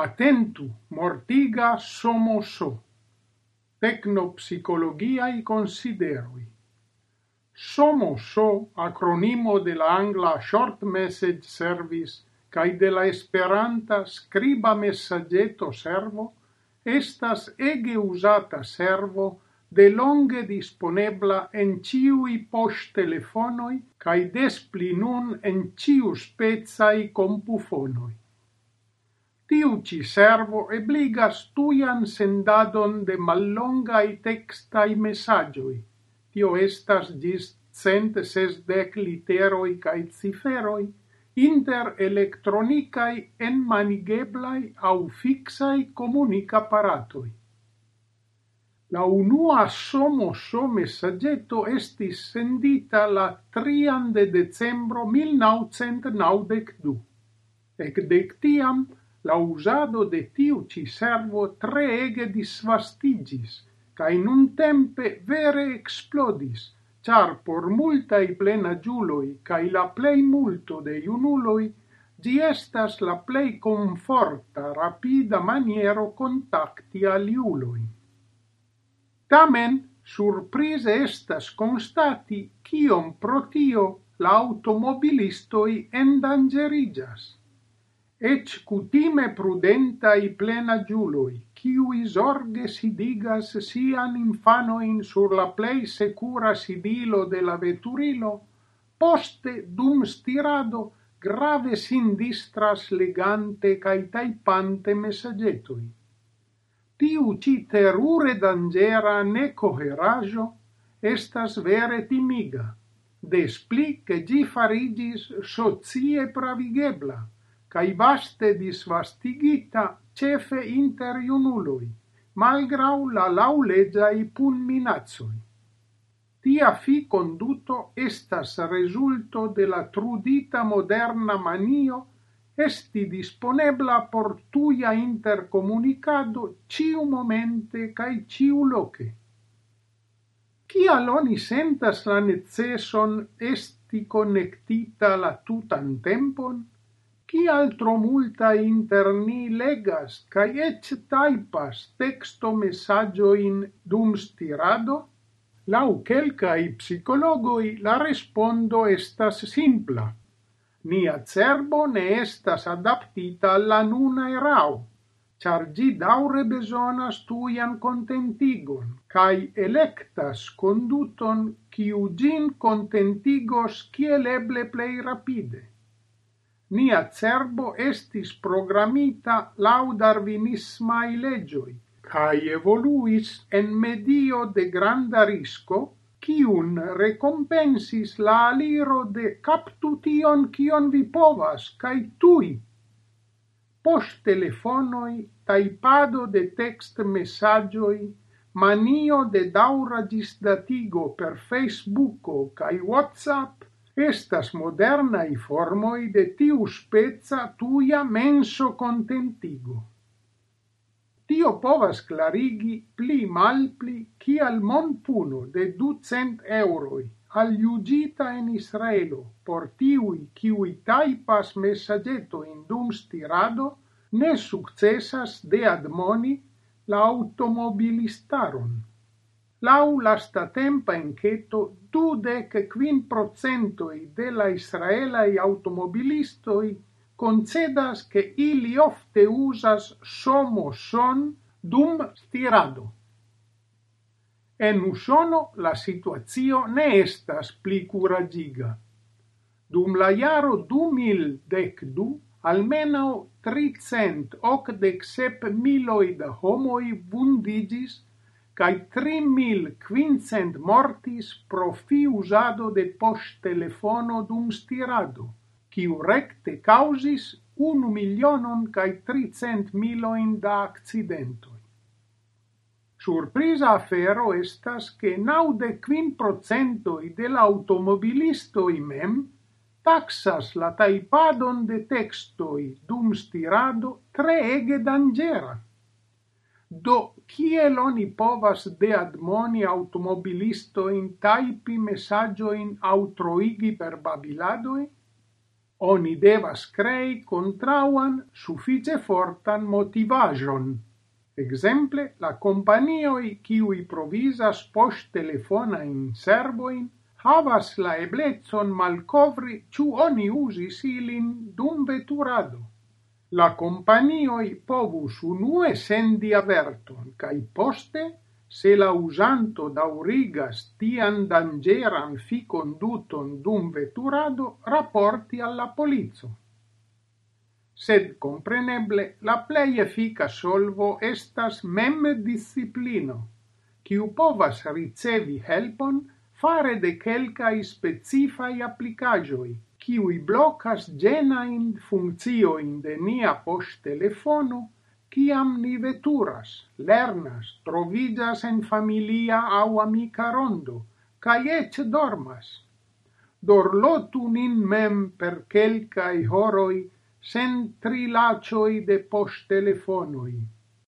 Attentu, mortiga somoso. Tecnopsicologiai consideroi. SOMOSO, acronimo de la angla Short Message Service cae de la esperanta scriba messageto servo, estas ege usata servo de longe disponebla en ciui post telefonoi cae despli nun en ciu spezai compufonoi. Tiu ci servo ebligas tuian sendadon de mallongai textai messagioi. Tio estas ĝis cent sesdec literoi cae ciferoi, inter en manigeblai aŭ fiksaj komunikaparatoj. La unua somo so messagetto estis sendita la 3 de decembro 1992. Ec dec tiam, la usado de tiu ci servo treege disvastigis, in un tempe vere explodis, char por multai plenagiuloi ca la plei multo de iunuloi, gi estas la plei conforta, rapida maniero contacti aliuloi. Tamen, surprise estas constati cion pro tio la automobilistoi endangerigas prudenta i plena prudentaj plenaĝuloj, kiuj zorge sidigas sian infanoin sur la plei secura sidilo de la veturilo, poste dum stirado grave sin distras legante cae taipante mesaĝetojn. Tiu ci terure dangera ne coherajo estas vere timiga, despli che gi farigis sozie pravigebla cae vaste disvastigita cefe inter iunului, malgrau la laulegiai pun minazzoi. Tia fi conduto estas resulto de la trudita moderna manio esti disponebla por tuia intercomunicado ciu momente cae ciu loce. Cial oni sentas la necesson esti connectita la tutan tempon? qui altro multa inter ni legas, cae ec taipas texto messagioin dum stirado? Lau quelcae psicologoi la respondo estas simpla. Nia cerbo ne estas adaptita alla nuna erao, char gi daure besonas tuian contentigon, cae electas conduton quiu gin contentigos ciel eble plei rapide. Nia cerbo estis programita laŭ darvinismaj leĝoj kaj evoluis en medio de granda risco, kiun recompensis la aliro de captu tion kion vi povas, cae tui. Post telefonoi, taipado de text messagioi, manio de daura gisdatigo per Facebooko cae WhatsApp, estas modernaj formoj de tiu tuia menso contentigo. Tio povas clarigi pli malpli chi al mon monpuno de ducent al iugita en Israelo por tiui kiui taipas messageto in dum stirado ne successas de admoni la automobilistaron. Lau lastatempa enqueto, dudec quin procentoi de la israelai automobilistoi concedas che ili ofte usas somo son dum stirado. En Usono la situazio ne estas pli curagiga. Dum la iaro 2012, almeno 300 ocdec sep miloi da homoi vundigis cae tri mil quincent mortis pro fi usado de post-telefono dum stirado, ciu recte causis 1 milionon cae tricent miloin da accidentoi. Surprisa afero estas che naude quin procentoi del automobilisto mem taxas la taipadon de textoi dum stirado tre ege dangera. Do, kiel oni povas deadmoni aŭtomobilistojn taipi messaggio in autroigi per babiladoi? Oni devas crei contrauan suffice fortan motivajon. Ekzemple, la companioi kiui provisas post telefona in servojn havas la eblecon malcovri ciu oni usis ilin dum veturado la companioi povus unue sendi averton cae poste, se la usanto daurigas tian fi conduton dum veturado, rapporti alla polizo. Sed compreneble la plei efica solvo estas mem disciplino, quiu povas ricevi helpon fare de kelkaj specifai applicagioi, kiui blocas genain funzioin de nia poŝtelefono kiam ni veturas, lernas, trovidas en familia au amica rondo, cae ec dormas. Dorlotu nin mem per quelcae horoi sen trilacioi de poŝtelefonoi.